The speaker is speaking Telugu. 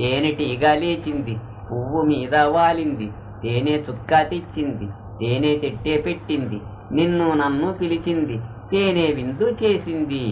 తేనెటీగా లేచింది పువ్వు మీద వాలింది తేనె చుక్క తెచ్చింది తేనె తెట్టే పెట్టింది నిన్ను నన్ను పిలిచింది తేనె విందు చేసింది.